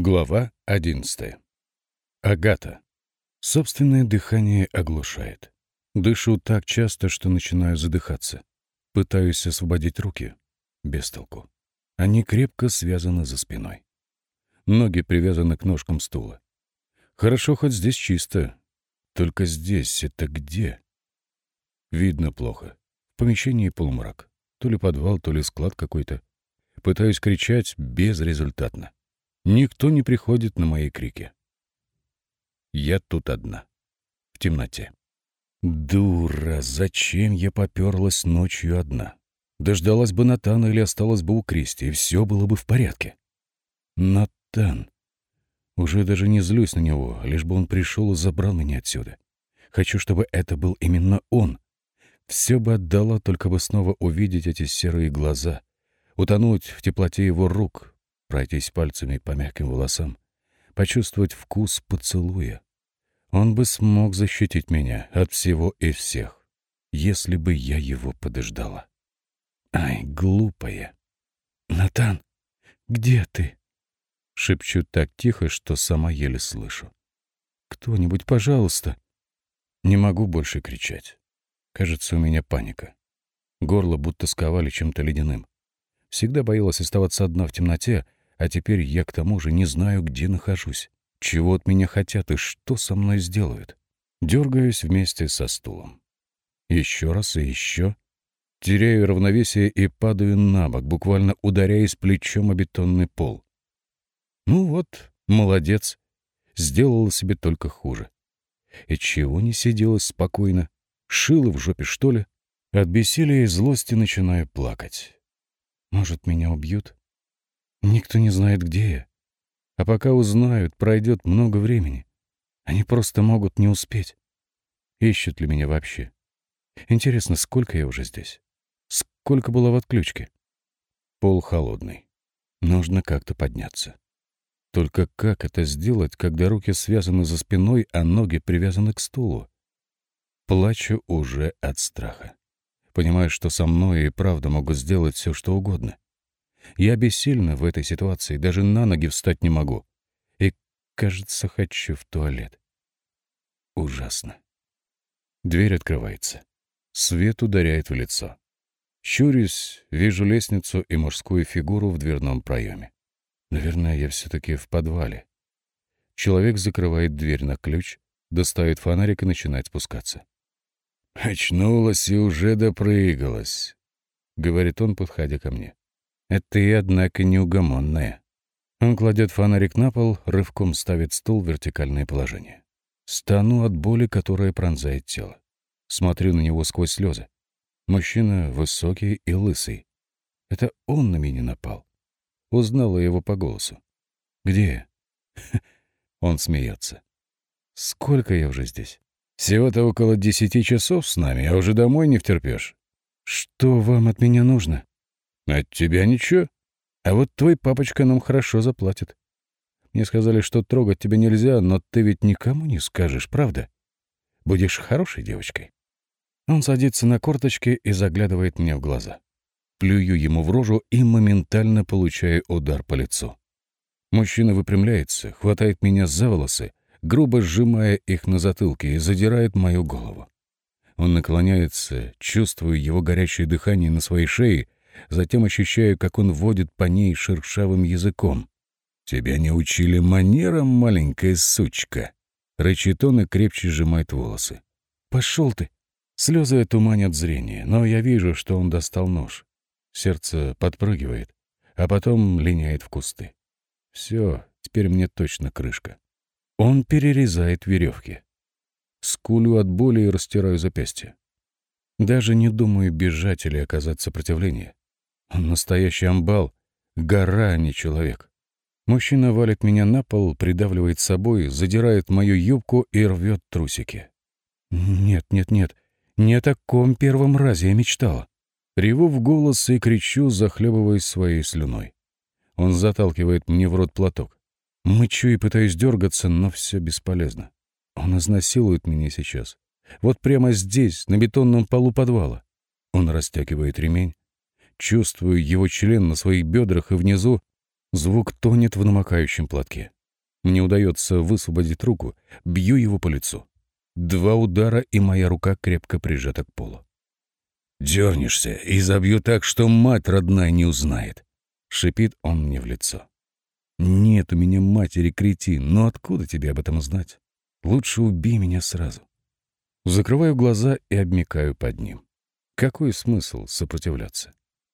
Глава 11. Агата. Собственное дыхание оглушает. Дышу так часто, что начинаю задыхаться. Пытаюсь освободить руки. Без толку. Они крепко связаны за спиной. Ноги привязаны к ножкам стула. Хорошо, хоть здесь чисто. Только здесь это где? Видно плохо. В помещении полумрак. То ли подвал, то ли склад какой-то. Пытаюсь кричать безрезультатно. Никто не приходит на мои крики. Я тут одна. В темноте. Дура, зачем я поперлась ночью одна? Дождалась бы Натана или осталась бы у Кристи, и все было бы в порядке. Натан. Уже даже не злюсь на него, лишь бы он пришел и забрал меня отсюда. Хочу, чтобы это был именно он. Все бы отдала, только бы снова увидеть эти серые глаза, утонуть в теплоте его рук, пройтись пальцами по мягким волосам, почувствовать вкус поцелуя. Он бы смог защитить меня от всего и всех, если бы я его подождала. Ай, глупая. «Натан, где ты?» Шепчу так тихо, что сама еле слышу. «Кто-нибудь, пожалуйста!» Не могу больше кричать. Кажется, у меня паника. Горло будто сковали чем-то ледяным. Всегда боялась оставаться одна в темноте, а теперь я к тому же не знаю, где нахожусь, чего от меня хотят и что со мной сделают. Дергаюсь вместе со стулом. Еще раз и еще. Теряю равновесие и падаю на бок, буквально ударяясь плечом о бетонный пол. Ну вот, молодец. Сделала себе только хуже. И чего не сиделась спокойно? Шила в жопе, что ли? От бессилия и злости начинаю плакать. Может, меня убьют? Никто не знает, где я. А пока узнают, пройдет много времени. Они просто могут не успеть. Ищут ли меня вообще? Интересно, сколько я уже здесь? Сколько было в отключке? Пол холодный. Нужно как-то подняться. Только как это сделать, когда руки связаны за спиной, а ноги привязаны к стулу? Плачу уже от страха. Понимаю, что со мной и правда могут сделать все, что угодно. Я бессильна в этой ситуации, даже на ноги встать не могу. И, кажется, хочу в туалет. Ужасно. Дверь открывается. Свет ударяет в лицо. Щурюсь, вижу лестницу и мужскую фигуру в дверном проеме. Наверное, я все-таки в подвале. Человек закрывает дверь на ключ, достает фонарик и начинает спускаться. «Очнулась и уже допрыгалась», — говорит он, подходя ко мне. Это ты, однако, неугомонная. Он кладет фонарик на пол, рывком ставит стул в вертикальное положение. Стану от боли, которая пронзает тело. Смотрю на него сквозь слезы. Мужчина высокий и лысый. Это он на меня напал. Узнала его по голосу. «Где?» Он смеется. «Сколько я уже здесь?» «Всего-то около десяти часов с нами, а уже домой не втерпешь». «Что вам от меня нужно?» От тебя ничего. А вот твой папочка нам хорошо заплатит. Мне сказали, что трогать тебя нельзя, но ты ведь никому не скажешь, правда? Будешь хорошей девочкой. Он садится на корточки и заглядывает мне в глаза. Плюю ему в рожу и моментально получаю удар по лицу. Мужчина выпрямляется, хватает меня за волосы, грубо сжимая их на затылке и задирает мою голову. Он наклоняется, чувствую его горячее дыхание на своей шее затем ощущаю, как он водит по ней шершавым языком. «Тебя не учили манерам, маленькая сучка?» Рычит он и крепче сжимает волосы. «Пошел ты!» Слезы туманят зрение, но я вижу, что он достал нож. Сердце подпрыгивает, а потом линяет в кусты. Все, теперь мне точно крышка. Он перерезает веревки. Скулю от боли и растираю запястье. Даже не думаю бежать или оказать сопротивление. Он настоящий амбал, гора, а не человек. Мужчина валит меня на пол, придавливает собой, задирает мою юбку и рвет трусики. Нет, нет, нет, не о таком первом разе я мечтала. Реву в голос и кричу, захлебываясь своей слюной. Он заталкивает мне в рот платок. Мычу и пытаюсь дергаться, но все бесполезно. Он изнасилует меня сейчас. Вот прямо здесь, на бетонном полу подвала. Он растягивает ремень, Чувствую его член на своих бедрах и внизу. Звук тонет в намокающем платке. Мне удается высвободить руку, бью его по лицу. Два удара, и моя рука крепко прижата к полу. «Дернешься и забью так, что мать родная не узнает», — шипит он мне в лицо. «Нет у меня матери, кретин, но откуда тебе об этом знать? Лучше убей меня сразу». Закрываю глаза и обмикаю под ним. Какой смысл сопротивляться?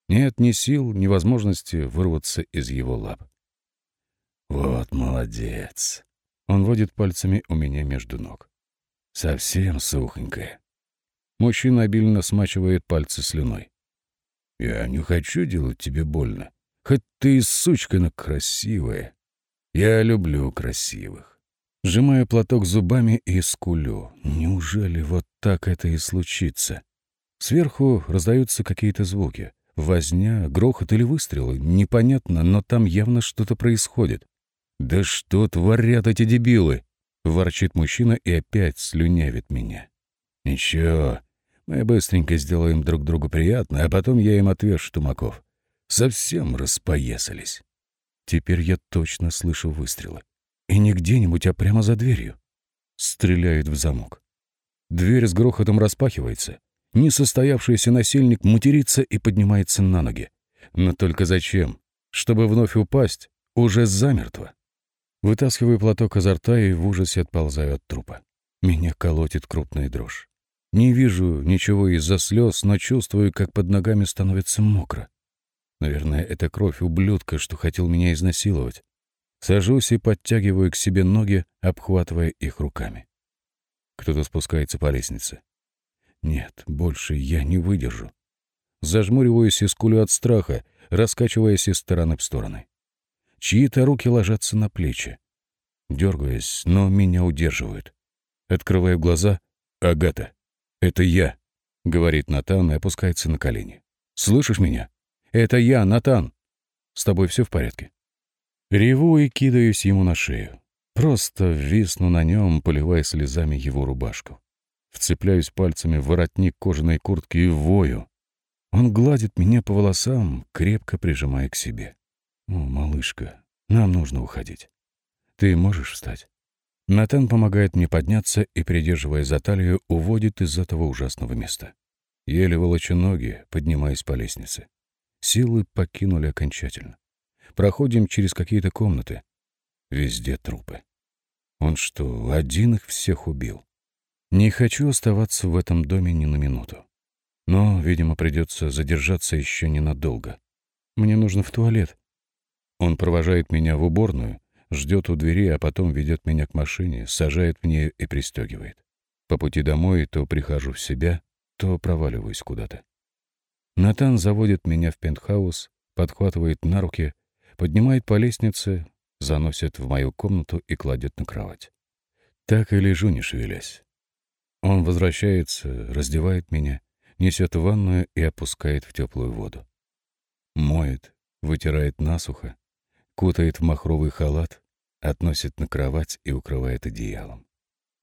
Нет ни сил, ни возможности вырваться из его лап. «Вот молодец!» Он водит пальцами у меня между ног. «Совсем сухонькая». Мужчина обильно смачивает пальцы слюной. «Я не хочу делать тебе больно. Хоть ты и сучка, но красивая. Я люблю красивых». Сжимаю платок зубами и скулю. Неужели вот так это и случится? Сверху раздаются какие-то звуки. Возня, грохот или выстрелы. Непонятно, но там явно что-то происходит. «Да что творят эти дебилы?» — ворчит мужчина и опять слюнявит меня. «Ничего, мы быстренько сделаем друг другу приятно, а потом я им отвешу тумаков. Совсем распоясались». Теперь я точно слышу выстрелы. И не где-нибудь, а прямо за дверью. Стреляют в замок. Дверь с грохотом распахивается. Несостоявшийся насильник матерится и поднимается на ноги. Но только зачем? Чтобы вновь упасть? Уже замертво. Вытаскиваю платок изо рта и в ужасе отползаю от трупа. Меня колотит крупная дрожь. Не вижу ничего из-за слез, но чувствую, как под ногами становится мокро. Наверное, это кровь ублюдка, что хотел меня изнасиловать. Сажусь и подтягиваю к себе ноги, обхватывая их руками. Кто-то спускается по лестнице. Нет, больше я не выдержу. Зажмуриваюсь и скулю от страха, раскачиваясь из стороны в стороны. Чьи-то руки ложатся на плечи. Дергаюсь, но меня удерживают. Открываю глаза. «Агата, это я», — говорит Натан и опускается на колени. «Слышишь меня? Это я, Натан. С тобой все в порядке?» Реву и кидаюсь ему на шею. Просто висну на нем, поливая слезами его рубашку. Вцепляюсь пальцами в воротник кожаной куртки и вою. Он гладит меня по волосам, крепко прижимая к себе. «О, малышка, нам нужно уходить. Ты можешь встать?» Натан помогает мне подняться и, придерживая за талию, уводит из этого ужасного места. Еле волочу ноги, поднимаясь по лестнице. Силы покинули окончательно. Проходим через какие-то комнаты. Везде трупы. Он что, один их всех убил? Не хочу оставаться в этом доме ни на минуту. Но, видимо, придется задержаться еще ненадолго. Мне нужно в туалет. Он провожает меня в уборную, ждет у двери, а потом ведет меня к машине, сажает в нее и пристегивает. По пути домой то прихожу в себя, то проваливаюсь куда-то. Натан заводит меня в пентхаус, подхватывает на руки, поднимает по лестнице, заносит в мою комнату и кладет на кровать. Так и лежу, не шевелясь. Он возвращается, раздевает меня, несет в ванную и опускает в теплую воду. Моет, вытирает насухо, кутает в махровый халат, относит на кровать и укрывает одеялом.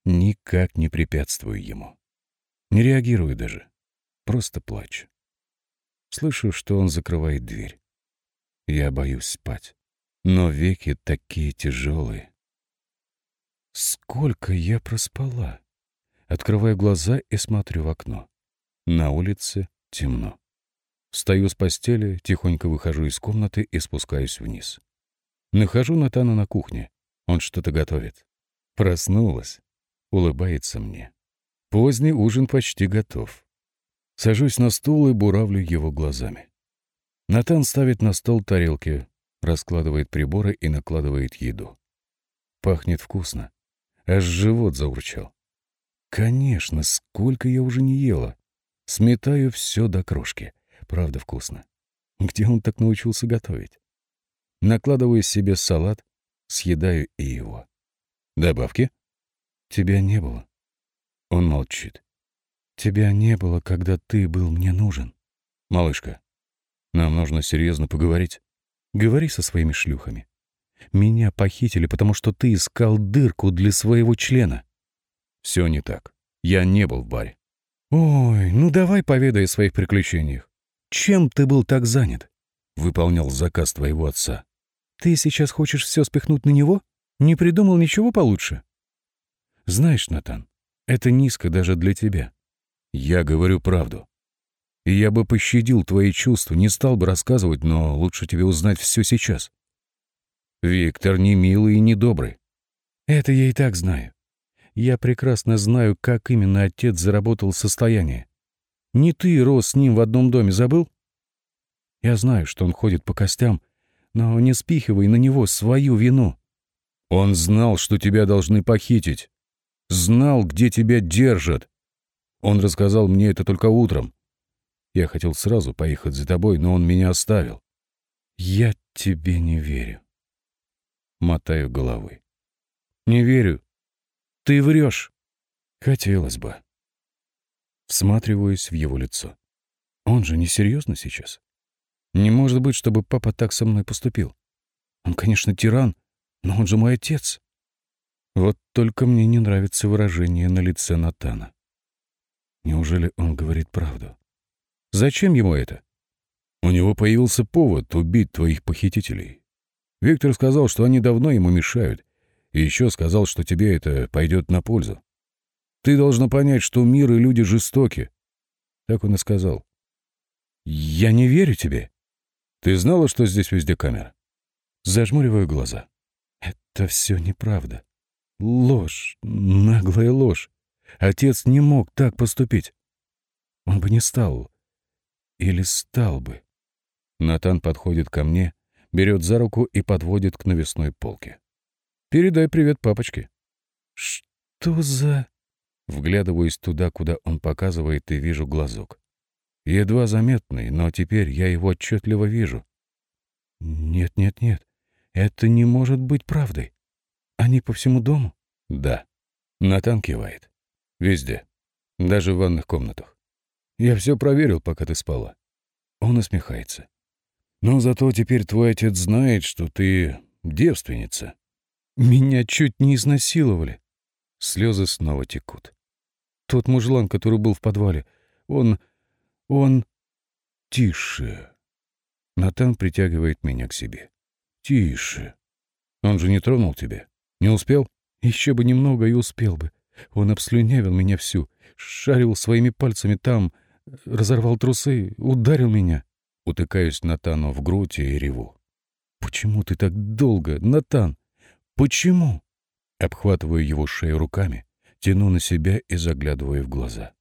Никак не препятствую ему. Не реагирую даже. Просто плачу. Слышу, что он закрывает дверь. Я боюсь спать. Но веки такие тяжелые. Сколько я проспала? Открываю глаза и смотрю в окно. На улице темно. Встаю с постели, тихонько выхожу из комнаты и спускаюсь вниз. Нахожу Натана на кухне. Он что-то готовит. Проснулась. Улыбается мне. Поздний ужин почти готов. Сажусь на стул и буравлю его глазами. Натан ставит на стол тарелки, раскладывает приборы и накладывает еду. Пахнет вкусно. Аж живот заурчал. Конечно, сколько я уже не ела. Сметаю все до крошки. Правда вкусно. Где он так научился готовить? Накладываю себе салат, съедаю и его. Добавки? Тебя не было. Он молчит. Тебя не было, когда ты был мне нужен. Малышка, нам нужно серьезно поговорить. Говори со своими шлюхами. Меня похитили, потому что ты искал дырку для своего члена. Все не так. Я не был в баре. Ой, ну давай поведай о своих приключениях. Чем ты был так занят? Выполнял заказ твоего отца. Ты сейчас хочешь все спихнуть на него? Не придумал ничего получше? Знаешь, Натан, это низко даже для тебя. Я говорю правду. И я бы пощадил твои чувства, не стал бы рассказывать, но лучше тебе узнать все сейчас. Виктор не милый и не добрый. Это я и так знаю. Я прекрасно знаю, как именно отец заработал состояние. Не ты рос с ним в одном доме, забыл? Я знаю, что он ходит по костям, но не спихивай на него свою вину. Он знал, что тебя должны похитить. Знал, где тебя держат. Он рассказал мне это только утром. Я хотел сразу поехать за тобой, но он меня оставил. Я тебе не верю. Мотаю головой. Не верю. Ты врешь. Хотелось бы. Всматриваюсь в его лицо. Он же не серьезно сейчас. Не может быть, чтобы папа так со мной поступил. Он, конечно, тиран, но он же мой отец. Вот только мне не нравится выражение на лице Натана. Неужели он говорит правду? Зачем ему это? У него появился повод убить твоих похитителей. Виктор сказал, что они давно ему мешают, и еще сказал, что тебе это пойдет на пользу. Ты должна понять, что мир и люди жестоки. Так он и сказал. Я не верю тебе. Ты знала, что здесь везде камера? Зажмуриваю глаза. Это все неправда. Ложь, наглая ложь. Отец не мог так поступить. Он бы не стал или стал бы? Натан подходит ко мне, берет за руку и подводит к навесной полке. «Передай привет папочке». «Что за...» Вглядываюсь туда, куда он показывает, и вижу глазок. Едва заметный, но теперь я его отчетливо вижу. «Нет, нет, нет, это не может быть правдой. Они по всему дому?» «Да». Натан кивает. «Везде. Даже в ванных комнатах. Я все проверил, пока ты спала. Он усмехается. Но зато теперь твой отец знает, что ты девственница. Меня чуть не изнасиловали. Слезы снова текут. Тот мужлан, который был в подвале, он... он... Тише. Натан притягивает меня к себе. Тише. Он же не тронул тебя. Не успел? Еще бы немного и успел бы. Он обслюнявил меня всю, шарил своими пальцами там, разорвал трусы, ударил меня. Утыкаюсь Натану в грудь и реву. «Почему ты так долго, Натан? Почему?» Обхватываю его шею руками, тяну на себя и заглядываю в глаза.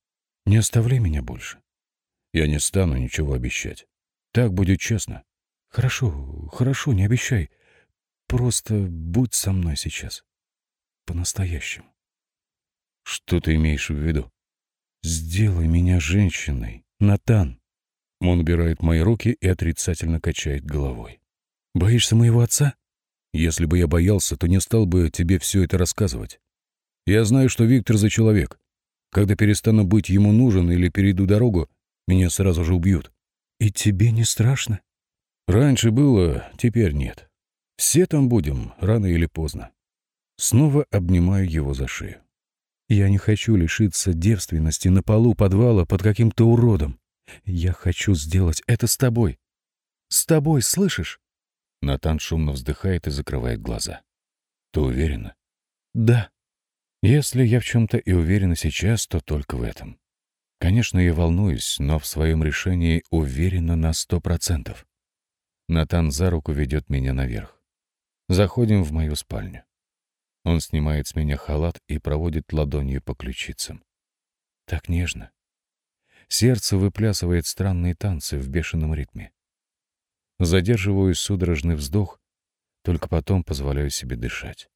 «Не оставляй меня больше». «Я не стану ничего обещать. Так будет честно». «Хорошо, хорошо, не обещай. Просто будь со мной сейчас. По-настоящему». «Что ты имеешь в виду?» «Сделай меня женщиной, Натан!» Он убирает мои руки и отрицательно качает головой. «Боишься моего отца?» «Если бы я боялся, то не стал бы тебе все это рассказывать. Я знаю, что Виктор за человек. Когда перестану быть ему нужен или перейду дорогу, меня сразу же убьют». «И тебе не страшно?» «Раньше было, теперь нет. Все там будем, рано или поздно». Снова обнимаю его за шею. Я не хочу лишиться девственности на полу подвала под каким-то уродом. Я хочу сделать это с тобой. С тобой, слышишь? Натан шумно вздыхает и закрывает глаза. Ты уверена? Да. Если я в чем-то и уверена сейчас, то только в этом. Конечно, я волнуюсь, но в своем решении уверена на сто процентов. Натан за руку ведет меня наверх. Заходим в мою спальню. Он снимает с меня халат и проводит ладонью по ключицам. Так нежно. Сердце выплясывает странные танцы в бешеном ритме. Задерживаю судорожный вздох, только потом позволяю себе дышать.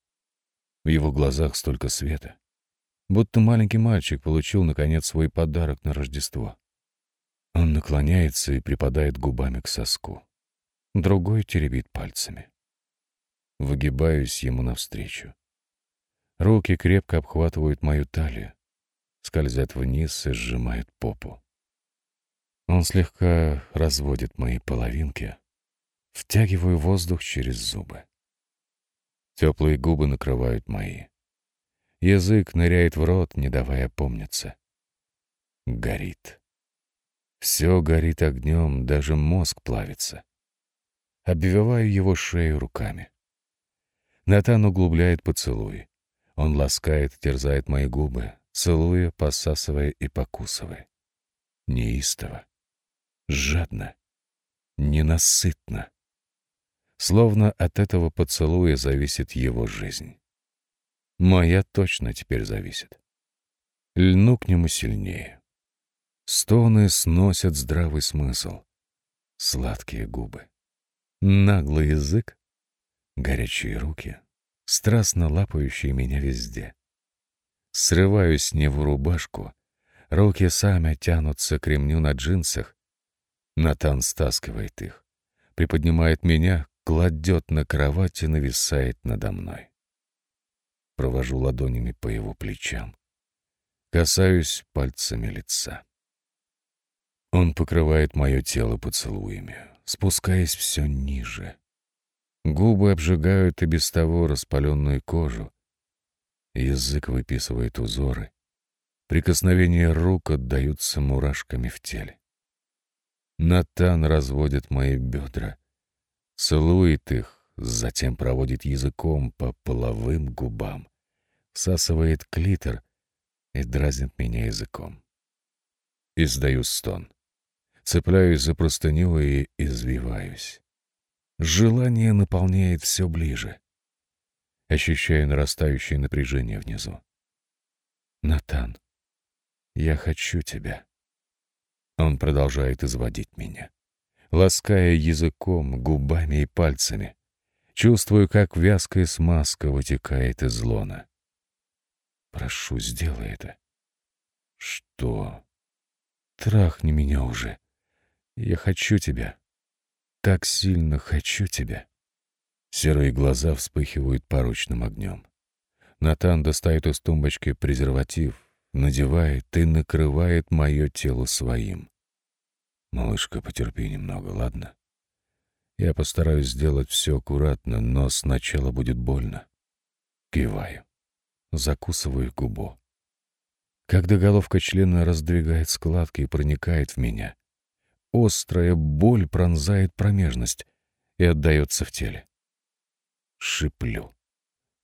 В его глазах столько света. Будто маленький мальчик получил, наконец, свой подарок на Рождество. Он наклоняется и припадает губами к соску. Другой теребит пальцами. Выгибаюсь ему навстречу. Руки крепко обхватывают мою талию, скользят вниз и сжимают попу. Он слегка разводит мои половинки. Втягиваю воздух через зубы. Теплые губы накрывают мои. Язык ныряет в рот, не давая помниться. Горит. Все горит огнем, даже мозг плавится. Обвиваю его шею руками. Натан углубляет поцелуй. Он ласкает и терзает мои губы, целуя, посасывая и покусывая. Неистово, жадно, ненасытно. Словно от этого поцелуя зависит его жизнь. Моя точно теперь зависит. Льну к нему сильнее. Стоны сносят здравый смысл. Сладкие губы. Наглый язык. Горячие руки, страстно лапающие меня везде. Срываю с него рубашку, руки сами тянутся к ремню на джинсах. Натан стаскивает их, приподнимает меня, кладет на кровать и нависает надо мной. Провожу ладонями по его плечам. Касаюсь пальцами лица. Он покрывает мое тело поцелуями, спускаясь все ниже. Губы обжигают и без того распаленную кожу. Язык выписывает узоры. Прикосновения рук отдаются мурашками в теле. Натан разводит мои бедра, целует их, затем проводит языком по половым губам, всасывает клитор и дразнит меня языком. Издаю стон. Цепляюсь за простыню и извиваюсь. Желание наполняет все ближе. Ощущаю нарастающее напряжение внизу. Натан, я хочу тебя. Он продолжает изводить меня, лаская языком, губами и пальцами. Чувствую, как вязкая смазка вытекает из лона. Прошу, сделай это. Что? Трахни меня уже. Я хочу тебя. Так сильно хочу тебя. Серые глаза вспыхивают порочным огнем. Натан достает из тумбочки презерватив, надевает и накрывает мое тело своим. Малышка, потерпи немного, ладно? Я постараюсь сделать все аккуратно, но сначала будет больно. Киваю. Закусываю губу. Когда головка члена раздвигает складки и проникает в меня, острая боль пронзает промежность и отдается в теле. Шиплю,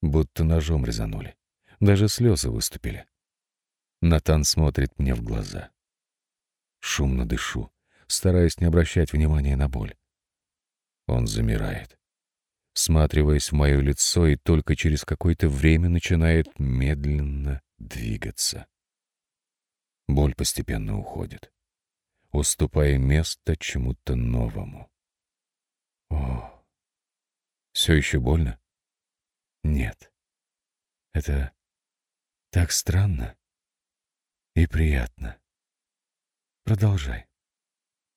будто ножом резанули. Даже слезы выступили. Натан смотрит мне в глаза. Шумно дышу, стараясь не обращать внимания на боль. Он замирает, всматриваясь в мое лицо, и только через какое-то время начинает медленно двигаться. Боль постепенно уходит уступая место чему-то новому. О, все еще больно? Нет. Это так странно и приятно. Продолжай.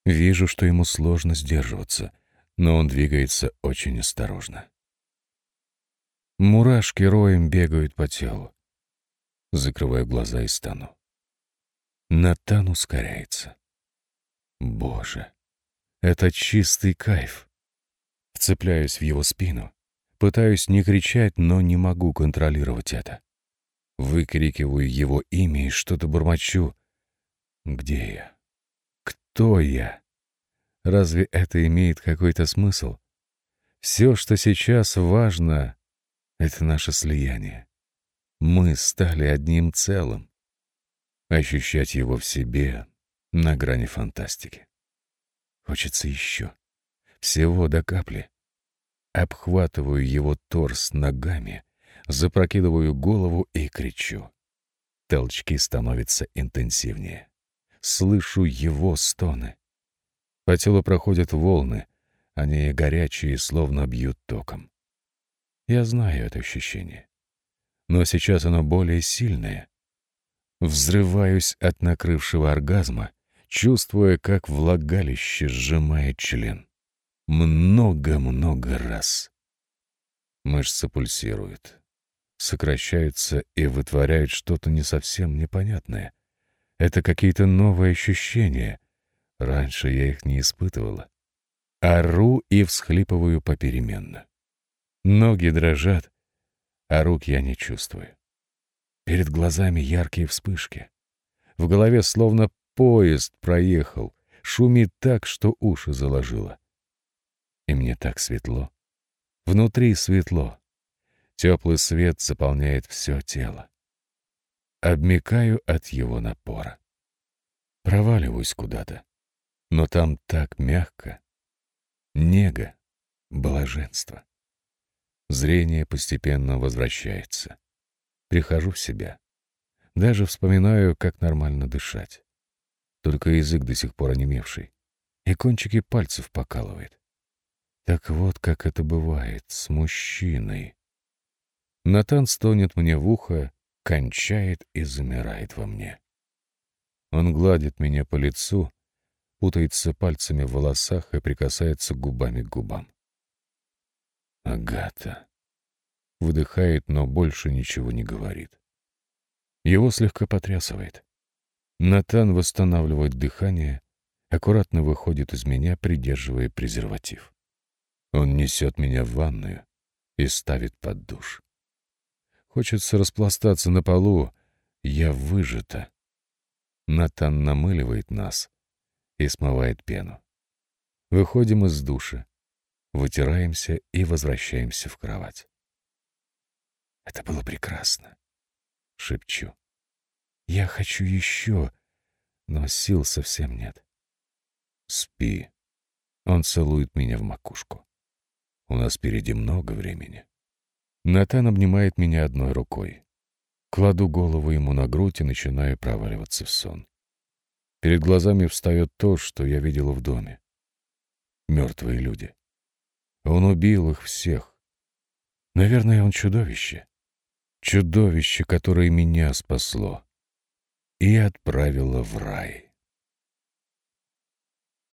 Вижу, что ему сложно сдерживаться, но он двигается очень осторожно. Мурашки роем бегают по телу. Закрываю глаза и стану. Натан ускоряется. Боже, это чистый кайф. Вцепляюсь в его спину, пытаюсь не кричать, но не могу контролировать это. Выкрикиваю его имя и что-то бормочу. Где я? Кто я? Разве это имеет какой-то смысл? Все, что сейчас важно, — это наше слияние. Мы стали одним целым. Ощущать его в себе на грани фантастики. Хочется еще. Всего до капли. Обхватываю его торс ногами, запрокидываю голову и кричу. Толчки становятся интенсивнее. Слышу его стоны. По телу проходят волны, они горячие, словно бьют током. Я знаю это ощущение. Но сейчас оно более сильное. Взрываюсь от накрывшего оргазма чувствуя, как влагалище сжимает член. Много-много раз. Мышцы пульсируют, сокращаются и вытворяют что-то не совсем непонятное. Это какие-то новые ощущения. Раньше я их не испытывала. Ору и всхлипываю попеременно. Ноги дрожат, а рук я не чувствую. Перед глазами яркие вспышки. В голове словно Поезд проехал, шумит так, что уши заложило. И мне так светло. Внутри светло. Теплый свет заполняет все тело. Обмикаю от его напора. Проваливаюсь куда-то. Но там так мягко. Нега, блаженство. Зрение постепенно возвращается. Прихожу в себя. Даже вспоминаю, как нормально дышать. Только язык до сих пор онемевший. И кончики пальцев покалывает. Так вот, как это бывает с мужчиной. Натан стонет мне в ухо, кончает и замирает во мне. Он гладит меня по лицу, путается пальцами в волосах и прикасается губами к губам. Агата. Выдыхает, но больше ничего не говорит. Его слегка потрясывает. Натан восстанавливает дыхание, аккуратно выходит из меня, придерживая презерватив. Он несет меня в ванную и ставит под душ. Хочется распластаться на полу, я выжата. Натан намыливает нас и смывает пену. Выходим из душа, вытираемся и возвращаемся в кровать. Это было прекрасно, шепчу. Я хочу еще, но сил совсем нет. Спи. Он целует меня в макушку. У нас впереди много времени. Натан обнимает меня одной рукой. Кладу голову ему на грудь и начинаю проваливаться в сон. Перед глазами встает то, что я видела в доме. Мертвые люди. Он убил их всех. Наверное, он чудовище. Чудовище, которое меня спасло и отправило в рай.